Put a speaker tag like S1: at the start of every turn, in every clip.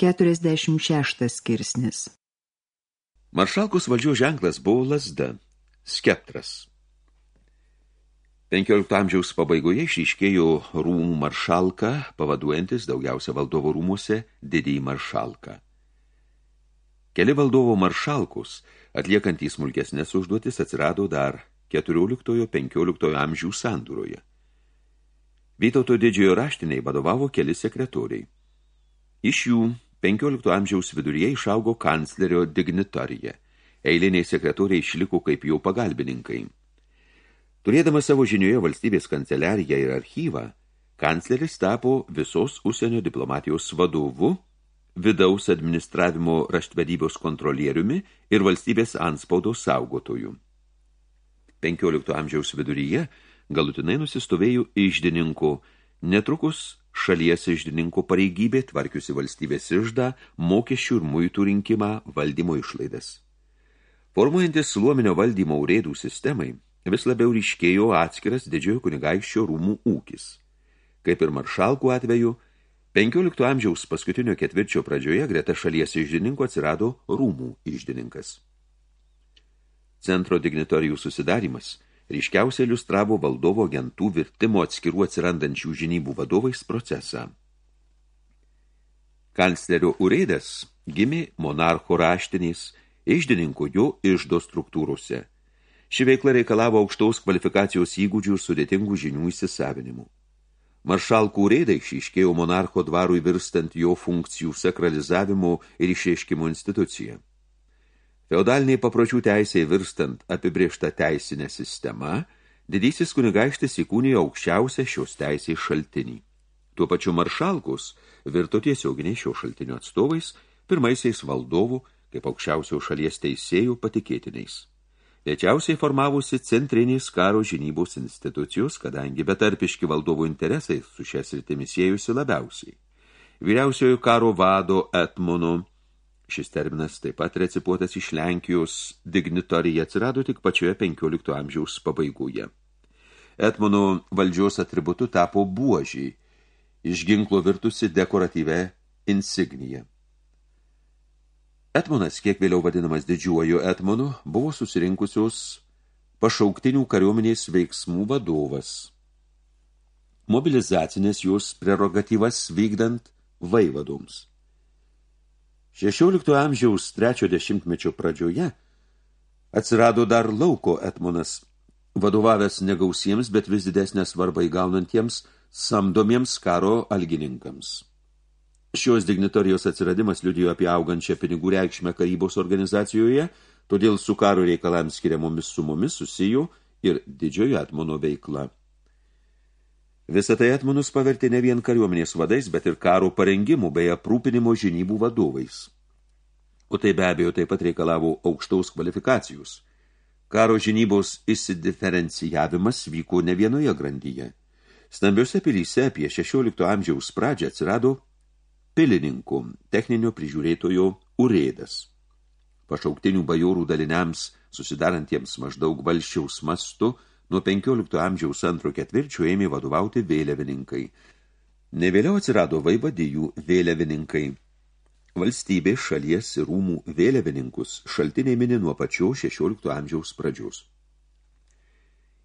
S1: 46 skirsnis
S2: Maršalkos valdžios ženklas buvo lasda, skeptras. 15 amžiaus pabaigoje išryškėjo rūmų maršalka, pavaduojantis daugiausia valdovo rūmuose didįjį maršalką. Keli valdovo maršalkus, atliekantys smulkesnės užduotis, atsirado dar 14-15 amžių sandūroje. Vytauto didžiojo raštiniai vadovavo keli sekretoriai. Iš jų 15 amžiaus viduryje išaugo kanclerio dignitorija. Eiliniai sekretoriai išliko kaip jau pagalbininkai. Turėdamas savo žinioje valstybės kanceliariją ir archyvą, kancleris tapo visos užsienio diplomatijos vadovu, vidaus administravimo raštvedybos kontrolieriumi ir valstybės anspaudos saugotojų. 15 amžiaus viduryje galutinai nusistovėjo išdininkų, netrukus šalies išdininko pareigybė tvarkiusi valstybės išdą, mokesčių ir muitų rinkimą valdymo išlaidas. Formuojantis sluominio valdymo urėdų sistemai, vis labiau ryškėjo atskiras didžiojo kunigaikščio rūmų ūkis. Kaip ir maršalkų atveju, 15 amžiaus paskutinio ketvirčio pradžioje greta šalies išdininko atsirado rūmų išdininkas. Centro dignitorijų susidarimas ryškiausiai iliustravo valdovo agentų virtimo atskirų atsirandančių žinybų vadovais procesą. Kanclerio Urėdas gimė monarcho raštinės, išdininko jo išdo struktūrose – Ši veikla reikalavo aukštaus kvalifikacijos įgūdžių ir sudėtingų žinių įsisavinimų. Maršalkų reidai išiškėjo monarcho dvarui virstant jo funkcijų sakralizavimo ir išreiškimo instituciją. Feodaliniai papročių teisėjai virstant apibriešta teisinė sistema, didysis kunigaištis įkūnijo aukščiausią šios teisės šaltinį. Tuo pačiu maršalkus virto tiesioginiai šio šaltinio atstovais, pirmaisiais valdovų, kaip aukščiausio šalies teisėjų patikėtiniais. Lėčiausiai formavusi centrinės karo žinybos institucijos, kadangi betarpiški valdovų interesai su šia sritimi siejusi labiausiai. Vyriausiojo karo vado Etmono, šis terminas taip pat recipuotas iš Lenkijos, dignitorija atsirado tik pačioje 15 amžiaus pabaigoje. Etmono valdžios atributu tapo buožiai, iš ginklo virtusi dekoratyvę insigniją. Etmonas, kiek vėliau vadinamas didžiuoju Etmonu, buvo susirinkusios pašauktinių kariuomenės veiksmų vadovas. Mobilizacinės jos prerogatyvas vykdant vaivadoms. 16 amžiaus trečio dešimtmečio pradžioje atsirado dar lauko Etmonas, vadovavęs negausiems, bet vis didesnę svarbą įgaunantiems samdomiems karo algininkams. Šios dignitorijos atsiradimas liudijo apie augančią pinigų reikšmę karybos organizacijoje, todėl su karo reikalams skiriamomis sumomis susijo ir didžiojo atmono veikla. Visą tai atmonus pavertė ne vien kariuomenės vadais, bet ir karo parengimų bei aprūpinimo žinybų vadovais. O tai be abejo taip pat reikalavo aukštaus kvalifikacijos. Karo žinybos įsidiferencijavimas vyko ne vienoje grandyje. Stambiose pilyse apie 16 amžiaus pradžią atsirado pilininkų, techninio prižiūrėtojo urėdas. Pašauktinių bajorų daliniams, susidarantiems maždaug valščiaus mastu, nuo 15 amžiaus antro ketvirčio ėmė vadovauti vėliavininkai. Ne vėliau atsirado vaivadijų vėliavininkai. Valstybė šalies ir rūmų vėliavininkus šaltiniai mini nuo pačio 16 amžiaus pradžios.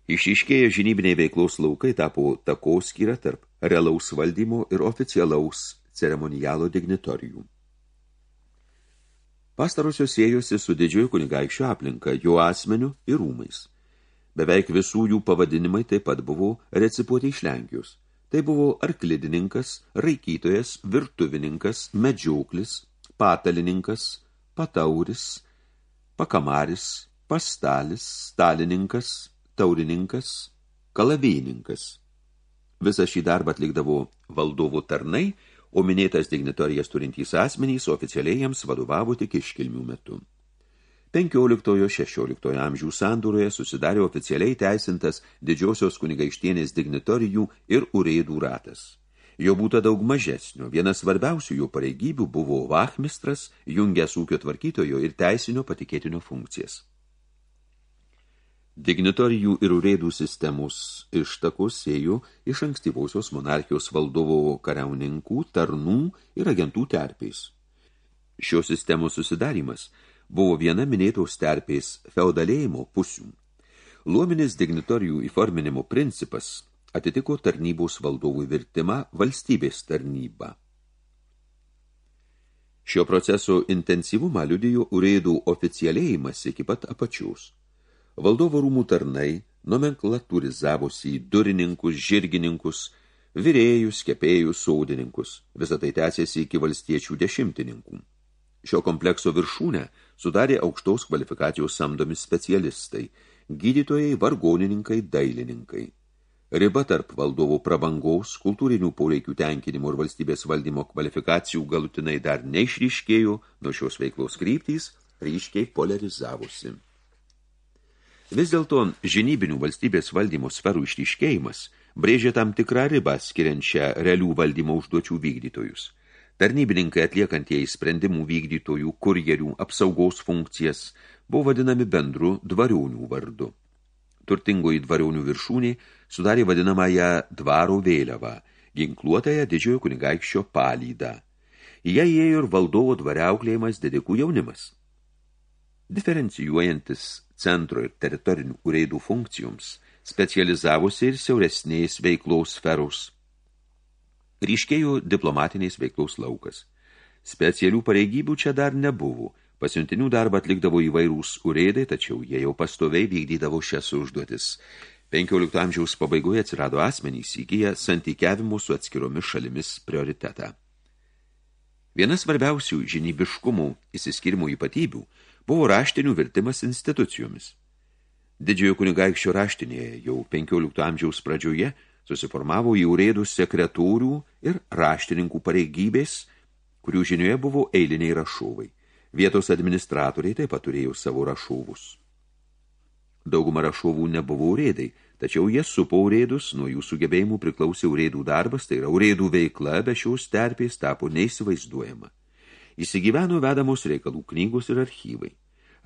S2: Išiškėję žinybiniai veiklos laukai tapo takoskyra tarp realaus valdymo ir oficialaus ceremonialo dignitorijų. Pastarosios siejosi su didžiojo kunigaikščio aplinka, jo asmeniu ir rūmais. Beveik visų jų pavadinimai taip pat buvo recipuoti iš Lenkijos. Tai buvo arklidininkas, raikytojas, virtuvininkas, medžioklis, patalininkas, patauris, pakamaris, pastalis, stalininkas, taurininkas, kalavininkas. Visą šį darbą atlikdavo valdovų tarnai – o minėtas dignitorijas turintys asmenys oficialiai jiems vadovavo tik iškilmių metu. 15-16 amžių sandūroje susidarė oficialiai teisintas didžiosios kunigaištienės dignitorijų ir urėdų ratas. Jo būta daug mažesnio, vienas svarbiausių jų pareigybių buvo vachmistras, jungęs ūkio tvarkytojo ir teisinio patikėtinio funkcijas. Dignitorijų ir urėdų sistemos ištakos ėjo iš ankstyvosios monarchijos valdovo kariauninkų, tarnų ir agentų terpiais. Šios sistemos susidarimas buvo viena minėtos terpės feudalėjimo pusių. Luominis dignitorijų įforminimo principas atitiko tarnybos valdovų virtimą valstybės tarnybą. Šio proceso intensyvumą liudijo urėdų oficialėjimas iki pat apačiaus. Valdovo rūmų tarnai nomenklatūrizavosi į durininkus, žirgininkus, virėjus, kepėjus, saudininkus. Visą tai tęsėsi iki valstiečių dešimtininkų. Šio komplekso viršūnę sudarė aukštos kvalifikacijos samdomi specialistai, gydytojai, vargonininkai, dailininkai. Riba tarp valdovų prabangaus, kultūrinių poreikių tenkinimo ir valstybės valdymo kvalifikacijų galutinai dar neišryškėjo, nuo šios veiklos kryptys ryškiai polarizavusi. Vis dėlto žinybinių valstybės valdymo sferų išryškėjimas brėžė tam tikrą ribą skiriančią realių valdymo užduočių vykdytojus – Tarnybininkai atliekantieji sprendimų vykdytojų, kurjerių, apsaugos funkcijas buvo vadinami bendru dvarionių vardu. Turtingoji dvarionių viršūnė sudarė vadinamąją dvaro vėliavą, ginkluotąją didžiojo kunigaikščio palydą. Ją įėjo ir valdovo dvariauklėjimas didikų jaunimas. Diferencijuojantis centro ir teritorinių ureidų funkcijoms, specializavosi ir siauresnės veiklos sferos – ryškėjo diplomatiniais veiklos laukas. Specialių pareigybių čia dar nebuvo. Pasiuntinių darbą atlikdavo įvairūs urėdai, tačiau jie jau pastoviai vykdydavo šias užduotis. 15 amžiaus pabaigoje atsirado asmenys įgyję santykiavimų su atskiromis šalimis prioritetą. Viena svarbiausių žinybiškumų įsiskirimų ypatybių buvo raštinių vertimas institucijomis. Didžiojo kunigaikščio raštinėje jau 15 amžiaus pradžioje susiformavo į urėdų sekretorių ir raštininkų pareigybės, kurių žinioje buvo eiliniai rašovai. Vietos administratoriai taip pat turėjo savo rašovus. Dauguma rašovų nebuvo urėdai, tačiau jie supo urėdus, nuo jų sugebėjimų priklausė urėdų darbas, tai yra urėdų veikla, be šios terpės tapo neįsivaizduojama. Įsigyveno vedamos reikalų knygos ir archyvai.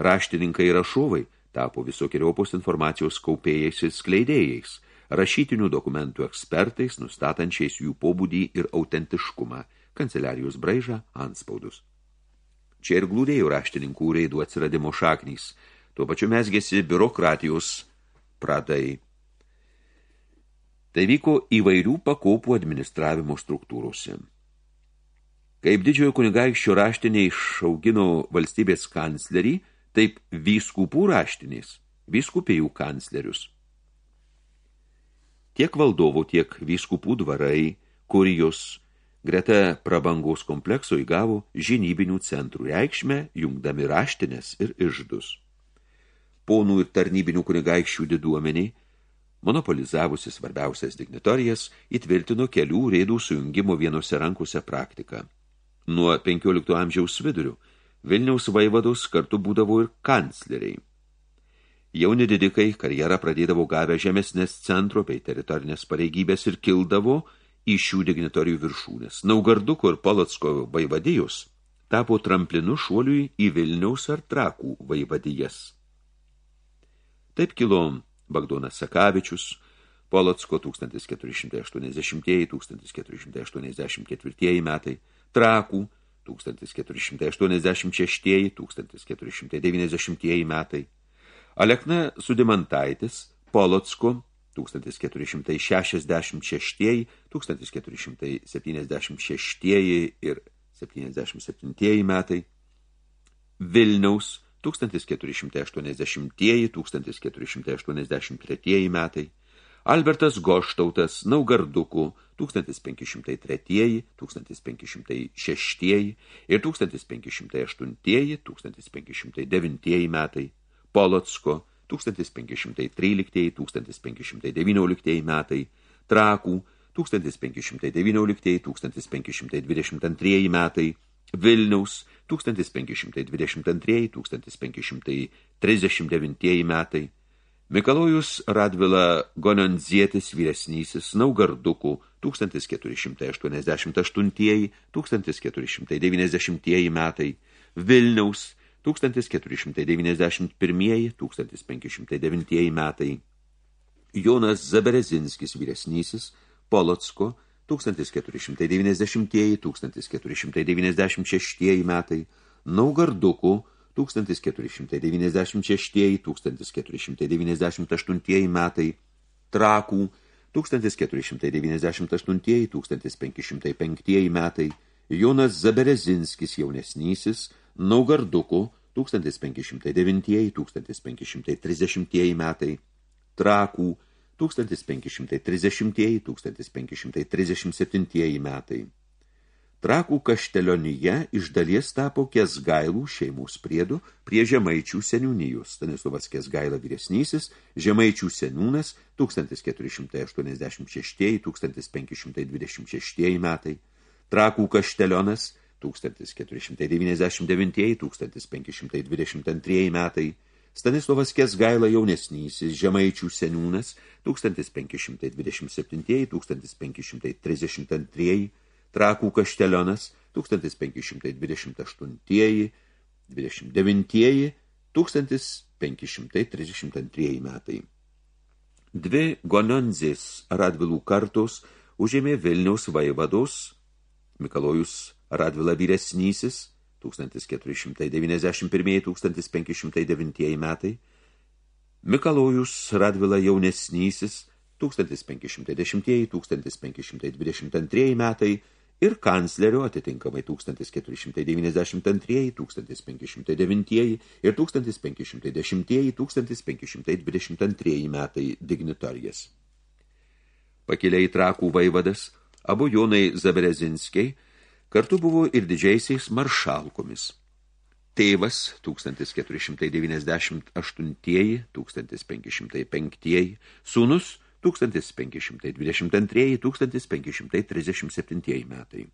S2: Raštininkai ir rašovai tapo visokiojopos informacijos kaupėjais ir skleidėjais – rašytinių dokumentų ekspertais, nustatančiais jų pobūdį ir autentiškumą, kanceliarijos braižą, anspaudus. Čia ir glūdėjo raštininkų reidų atsiradimo šaknys, tuo pačiu mesgėsi biurokratijos pradai. Tai vyko įvairių pakopų administravimo struktūrose. Kaip didžiojo kunigaikščio raštinė išaugino valstybės kanclerį, taip vyskupų raštinės, vyskupėjų kanclerius – Tiek valdovų, tiek vyskupų dvarai, kurijos, greta prabangos komplekso įgavo žinybinių centrų reikšmę, jungdami raštinės ir išdus. Ponų ir tarnybinių kunigaikščių diduomeniai, monopolizavusi svarbiausias dignitorijas, įtvirtino kelių rėdų sujungimo vienose rankose praktiką. Nuo 15 amžiaus vidurių Vilniaus vaivados kartu būdavo ir kancleriai. Jauni didikai karjerą pradėdavo gavę žemesnės centro bei teritorinės pareigybės ir kildavo į šių dignitorijų viršūnės. Naugarduko ir Polotsko vaivadijos tapo tramplinu šuoliui į Vilniaus ar Trakų vaivadijas. Taip kilo Bagdonas Sakavičius, Polotsko 1480-1484 metai, Trakų 1486-1490 metai, Alekna Sudimantaitis, Polocko, 1466, 1476 ir 77 metai, Vilniaus 1480-1483 metai, Albertas Goštautas, Naugardukų 1503, 1506 ir 1508-1509 metai, Polocko 1513-1519 metai, Trakų 1519-1522 metai, Vilniaus 1522-1539 metai, Mikalojus Radvila Gonanzietis vyresnysis Naugardukų 1488-1490 metai, Vilniaus 1491-1509 metai. Jonas Zaberezinskis vyresnysis, Polocko 1490-1496 metai, Naugardukų 1496-1498 metai, Trakų 1498-1505 metai, Jonas Zaberezinskis jaunesnysis, Naugardukų 1509-1530 metai, Trakų 1530-1537 metai. Trakų kaštelionyje iš dalies tapo Kesgailų šeimos priedu prie Žemaičių seniūnijos. Stanislovas Kesgaila vyresnysis, Žemaičių seniūnas 1486-1526 metai, Trakų kaštelionas 1499-1522 metai, Stanislovas Kesgaila jaunesnysis, Žemaičių seniūnas 1527-1532, Trakų kaštelionas 1528, 29, 1532 metai. Dvi Gononzės Radvilų kartos užėmė Vilniaus vaivados Mikalojus Radvila vyresnysis 1491-1509 metai, Mikalojus Radvila jaunesnysis 1510-1522 metai ir kanclerio atitinkamai 1492, 1509 ir 1510-1522 metai dignitorijas. Pakiliai trakų vaivadas, abu Jonai Zaberezinskiai, kartu buvo ir didžiaisiais maršalkomis. Tėvas 1498-1505, sūnus 1522-1537 metai.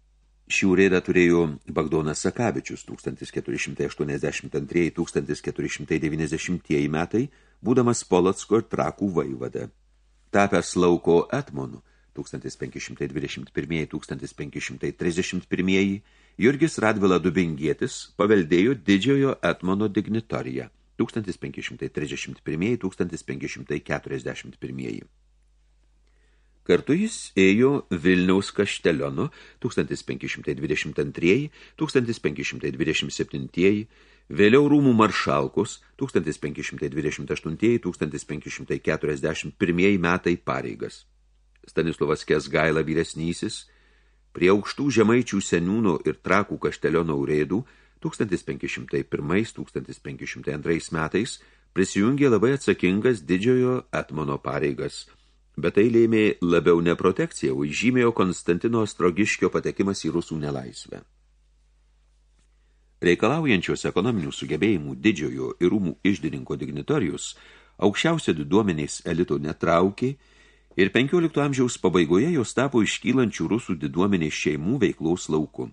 S2: Šių rėdą turėjo Bagdonas Sakavičius 1482-1490 metai, būdamas Polotsko ir Trakų vaivada. Tapęs lauko etmonu 1521-1531 Jurgis Radvila Dubingietis paveldėjo didžiojo etmono dignitoriją 1531-1541. Kartu jis ėjo Vilniaus kaštelionu 1522-1527, vėliau rūmų maršalkus 1528-1541 metai pareigas. Stanislovas Kesgaila vyresnysis, prie aukštų žemaičių seniūno ir trakų kašteliono urėdų 1501-1502 metais prisijungė labai atsakingas didžiojo etmono pareigas, bet tai lėmė labiau ne protekcija, o žymėjo Konstantino Strogiškio patekimas į rusų nelaisvę. Reikalaujančios ekonominių sugebėjimų didžiojo ir rūmų išdininko dignitorijus aukščiausia diduomeniais elito netraukė ir 15 amžiaus pabaigoje jos tapo iškylančių rusų diduomenės šeimų veiklaus lauku.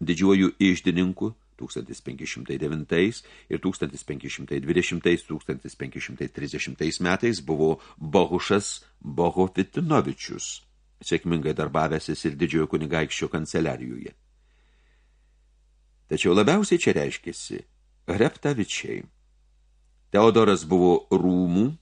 S2: Didžiuoju išdininku 1509 ir 1520-1530 metais buvo Bohušas Bohofitinovičius, sėkmingai darbavęsis ir didžiojo kunigaikščio kanceliarijoje. Tačiau labiausiai čia reiškėsi Reptavičiai. Teodoras buvo rūmų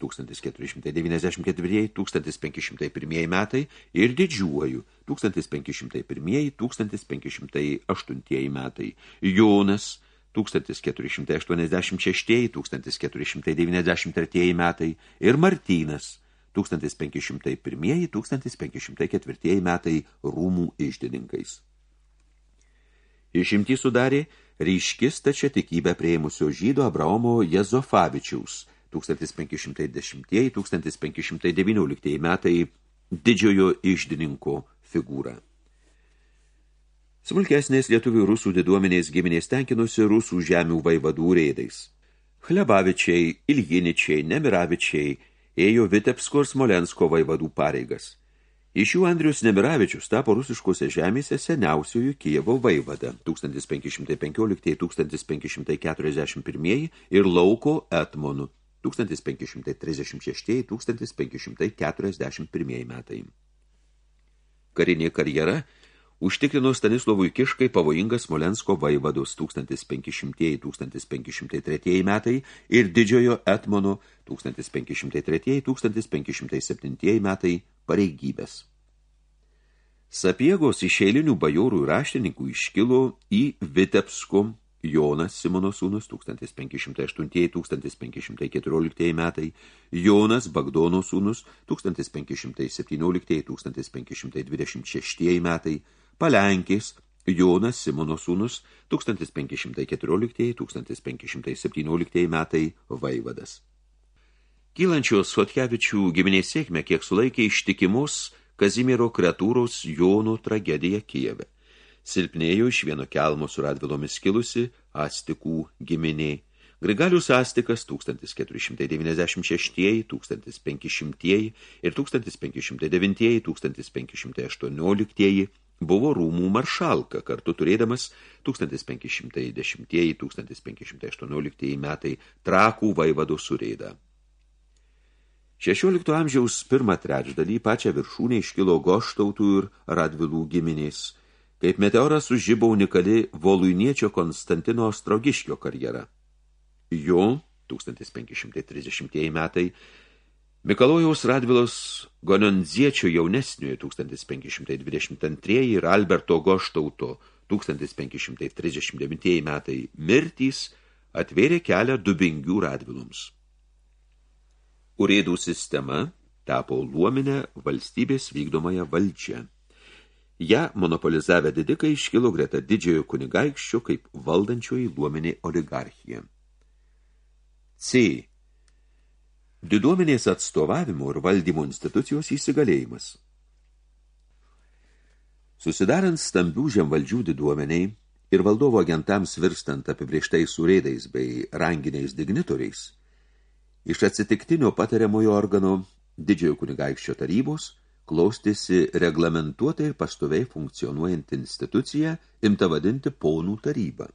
S2: 1494-1501 metai ir didžiuoju 1501-1508 metai. Jonas 1486-1493 metai ir Martynas 1501-1504 metai rūmų išdidininkais. Išimtį sudarė ryškis tačia tikybę prieimusio žydo Abraomo Jezofavičiaus 1510-1519 metai didžiojo išdininko figūrą. Smulkesnės lietuvių rusų diduomenės giminės tenkinosi rusų žemių vaivadų rėdais. Chlebavičiai, Iljiničiai, Nemiravičiai ėjo Vitebsko ir Smolensko vaivadų pareigas. Iš jų Andrius Nemiravičius tapo rusiškose žemėse seniausiojų Kijevo vaivada 1515-1541 ir lauko etmonu 1536-1541 metai. Karinė karjera užtikrino Stanislovui Kiškai pavojingas Smolensko vaivados 1500-1503 metai ir didžiojo Etmono 1503-1507 metai pareigybės. Sapiegos iš eilinių bajorų ir raštininkų iškilo į Vitebsko Jonas Simono sūnus 1508-1514 metai, Jonas Bagdono sūnus 1517-1526 metai, Palenkės Jonas Simono sūnus 1514-1517 metai. Vaivadas. Kylančios Sotkevičių giminės sėkmę kiek sulaikė ištikimus Kazimiero Kretūros Jono tragediją Kijeve silpnėjo iš vieno kelmo su radvilomis kilusi Astikų giminė. Grigalius Astikas 1496, 1500 ir 1509-1518 buvo rūmų maršalka, kartu turėdamas 1510-1518 metai trakų vaivado surėdą. 16 amžiaus pirmą trečdalį pačią viršūnę iškilo goštautų ir radvilų giminės – Kaip meteoras sužibo unikali voluiniečio Konstantino Ostrogiškio karjera. Jo, 1530 metai, Mikalojaus Radvilos Gononziečio jaunesniojo 1522 ir Alberto Goštauto 1539 metai mirtys atvėrė kelią dubingių Radviloms. Urėdų sistema tapo luominę valstybės vykdomąją valdžią. Ja monopolizavę didikai iškilo greta didžiojo kunigaikščio kaip valdančioji luomenė oligarchija. C. Diduomenės atstovavimo ir valdymo institucijos įsigalėjimas. Susidarant stambių žemvaldžių diduomeniai ir valdovo agentams virstant apibrieštais surėdais bei ranginiais dignitoriais, iš atsitiktinio patariamojo organo didžiojo kunigaikščio tarybos – klostėsi reglamentuota ir pastoviai funkcionuojant institucija, imta vadinti ponų tarybą.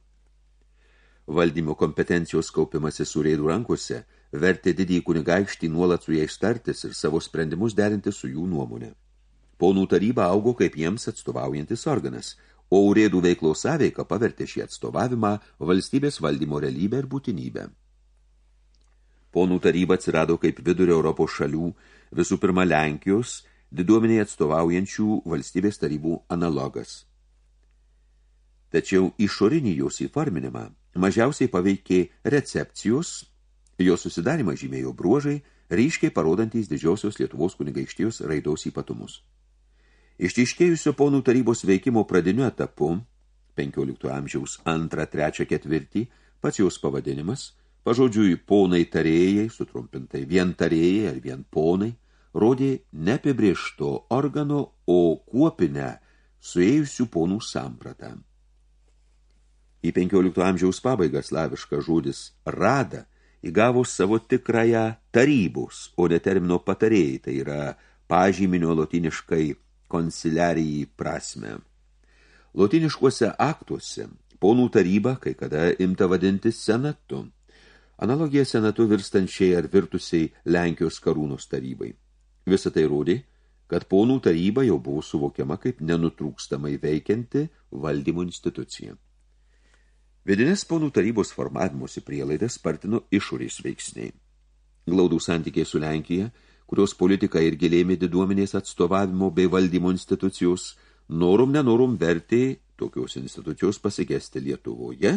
S2: Valdymo kompetencijos kaupimasis surėdų rankose vertė didį kunigaikštį nuolat su jais tartis ir savo sprendimus derinti su jų nuomonė. Ponų taryba augo kaip jiems atstovaujantis organas, o urėdų veiklos sąveika pavertė šį atstovavimą valstybės valdymo realybę ir būtinybę. Ponų taryba atsirado kaip vidurio Europos šalių, visų pirma Lenkijos diduomeniai atstovaujančių valstybės tarybų analogas. Tačiau išorinį jos įforminimą mažiausiai paveikė recepcijos, jo susidarimą žymėjo bruožai, ryškiai parodantys didžiosios Lietuvos kunigaikštijos raidos ypatumus. Ištiškėjusio ponų tarybos veikimo pradiniu etapu, 15 amžiaus 2, 3, 4, pats jos pavadinimas, pažodžiui ponai tarėjai, sutrumpintai vien tarėjai ar vien ponai, rodė neapibriešto organo, o kuopinę suėjusių ponų sampratą. Į 15 amžiaus pabaigą slavišką žodis rada įgavo savo tikrąją tarybos, o ne termino patarėjai, tai yra pažyminio lotiniškai konsiliarijai prasme. Lotiniškuose aktuose ponų taryba kai kada imta vadinti senatu. Analogija senatu virstančiai ar virtusiai Lenkijos karūnos tarybai. Visą tai rodė, kad ponų taryba jau buvo suvokiama kaip nenutrūkstamai veikianti valdymo institucija. Vidinės ponų tarybos formavimuose prielaidas spartino išorės veiksniai. Glaudų santykiai su Lenkija, kurios politika ir gilėmė diduomenės atstovavimo bei valdymo institucijos, norum nenorum vertė tokios institucijos pasigesti Lietuvoje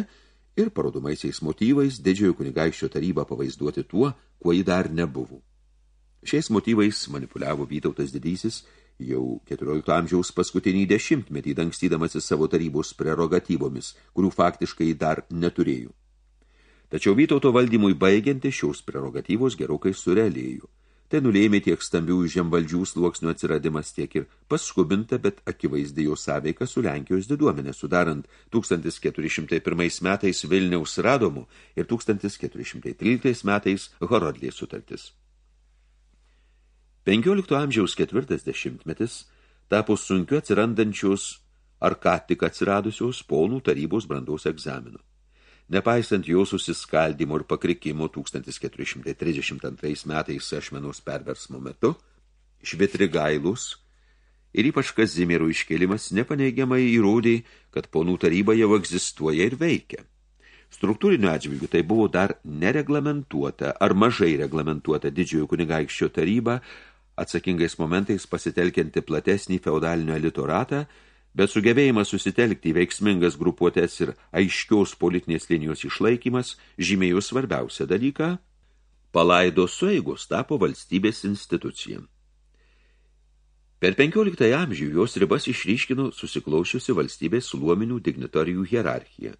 S2: ir parodomaisiais motyvais didžiojo kunigaiščio tarybą pavaizduoti tuo, kuo ji dar nebuvo. Šiais motyvais manipuliavo Vytautas didysis jau 14 amžiaus paskutinį dešimtmetį, dangstydamasis savo tarybos prerogatyvomis, kurių faktiškai dar neturėjo. Tačiau Vytauto valdymui baigianti šios prerogatyvos gerokai surelėjo. Tai nulėmė tiek stambių žemvaldžių sluoksnių atsiradimas, tiek ir paskubinta, bet akivaizdė jo sąveika su Lenkijos diduomenė, sudarant 1401 metais Vilniaus radomų ir 1413 metais Horodlės sutartis. 15 amžiaus ketvirtas dešimtmetis tapo sunkiu atsirandančios ar ką tik atsiradusios ponų tarybos brandaus egzamino. Nepaisant jo susiskaldimo ir pakrikimo 1432 metais ašmenos perversmo metu, švitrigailus ir ypač Kazimiero iškelimas nepaneigiamai įrodė, kad ponų taryba jau egzistuoja ir veikia. Struktūriniu atžvilgiu tai buvo dar nereglamentuota ar mažai reglamentuota didžiojo kunigaikščio taryba, atsakingais momentais pasitelkianti platesnį feudalinio elito ratą, bet sugebėjimas susitelkti veiksmingas grupuotės ir aiškiaus politinės linijos išlaikymas žymėjų svarbiausią dalyką, palaido sueigos tapo valstybės institucija. Per 15 amžių jos ribas išryškino susiklaušiusi valstybės luominių dignitorijų hierarchija.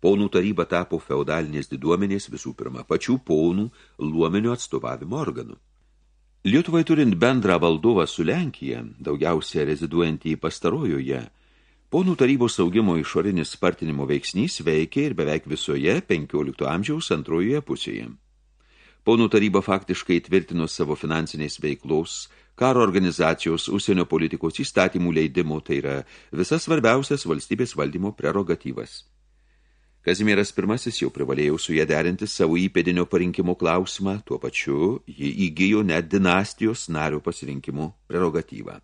S2: Paunų taryba tapo feudalinės diduomenės visų pirma pačių paunų luomenio atstovavimo organų. Lietuvai turint bendrą valdovą su Lenkija, daugiausia reziduojantį pastarojoje, ponų tarybos saugimo išorinis spartinimo veiksnys veikia ir beveik visoje 15 amžiaus antrojoje pusėje. Ponų taryba faktiškai tvirtino savo finansiniais veiklos, karo organizacijos, užsienio politikos įstatymų leidimų, tai yra visas svarbiausias valstybės valdymo prerogatyvas. Kazimieras I jau privalėjo su jie derinti savo įpėdinio parinkimo klausimą, tuo pačiu jį įgyjo net dinastijos nario pasirinkimo prerogatyvą.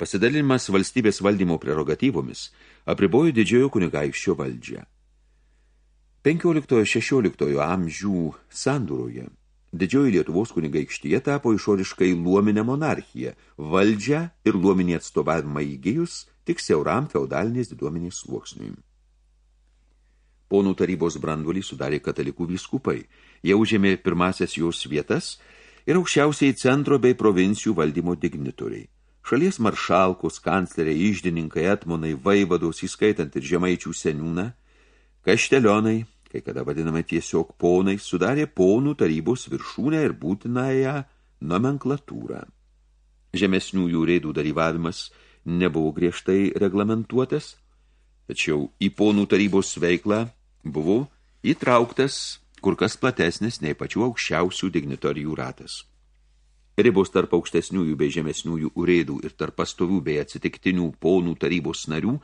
S2: Pasidalinimas valstybės valdymo prerogatyvomis apribojo didžiojo kunigaikščio valdžią. 15-16 amžių sandūroje didžioji Lietuvos kunigaikštyje tapo išoriškai luominę monarchiją, valdžią ir luominį atstovavimą įgyjus tik siauram feudalinės diduomenės sluoksniui. Ponų tarybos branduolį sudarė katalikų vyskupai. Jie užėmė pirmasias jos vietas ir aukščiausiai centro bei provincijų valdymo dignitoriai. Šalies maršalkos, kancleriai, išdininkai, etmonai, vaivados, įskaitant ir žemaičių seniūną, kaštelionai, kai kada vadiname tiesiog ponai, sudarė ponų tarybos viršūnę ir būtinąją nomenklatūrą. Žemesniųjų reidų dalyvavimas nebuvo griežtai reglamentuotas, tačiau į ponų tarybos veiklą buvo įtrauktas kur kas platesnis nei pačių aukščiausių dignitorijų ratas. Ribos tarp aukštesniųjų bei žemesniųjų urėdų ir tarp pastovių bei atsitiktinių ponų tarybos narių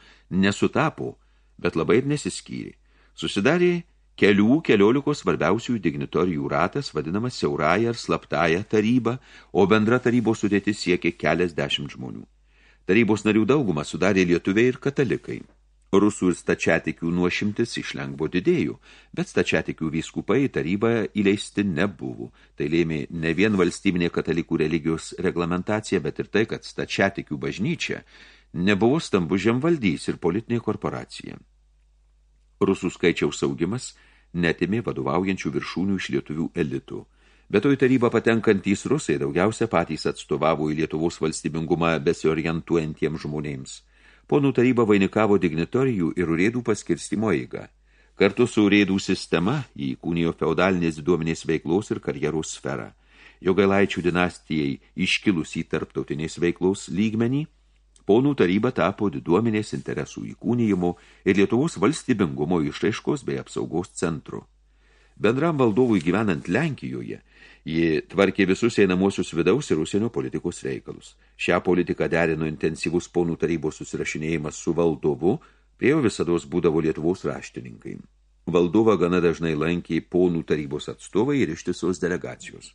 S2: nesutapo, bet labai ir nesiskyrė. Susidarė kelių keliolikos svarbiausių dignitorijų ratas, vadinamas siauraja ar slaptaja taryba, o bendra tarybos sudėtis siekė kelias dešimt žmonių. Tarybos narių daugumą sudarė lietuviai ir katalikai. Rusų ir stačiatikių nuošimtis iš lengvo didėjų, bet stačiatikių vyskupai tarybą įleisti nebuvo. Tai lėmė ne vien valstybinė katalikų religijos reglamentacija, bet ir tai, kad stačiatikių bažnyčia nebuvo stambu žemvaldys ir politinė korporacija. Rusų skaičiaus saugimas netimė vadovaujančių viršūnių iš lietuvių elitų. Bet to į tarybą patenkantys rusai daugiausia patys atstovavo į Lietuvos valstybingumą besiorientuojantiems žmonėms – ponų taryba vainikavo dignitorijų ir urėdų paskirstimo eigą. Kartu su urėdų sistema jį įkūnijo feudalinės diduomenės veiklos ir karjeros sferą. Jogailaičių dinastijai iškilus į tarptautinės veiklos lygmenį, ponų taryba tapo diduomenės interesų įkūnijimo ir Lietuvos valstybingumo išraiškos bei apsaugos centru. Bendram valdovui gyvenant Lenkijoje – Ji tvarkė visus einamosius vidaus ir užsienio politikos reikalus. Šią politiką derino intensyvus ponų tarybos susirašinėjimas su valdovu, prie jo visados būdavo Lietuvos raštininkai. Valdovą gana dažnai lankė ponų tarybos atstovai ir ištisos delegacijos.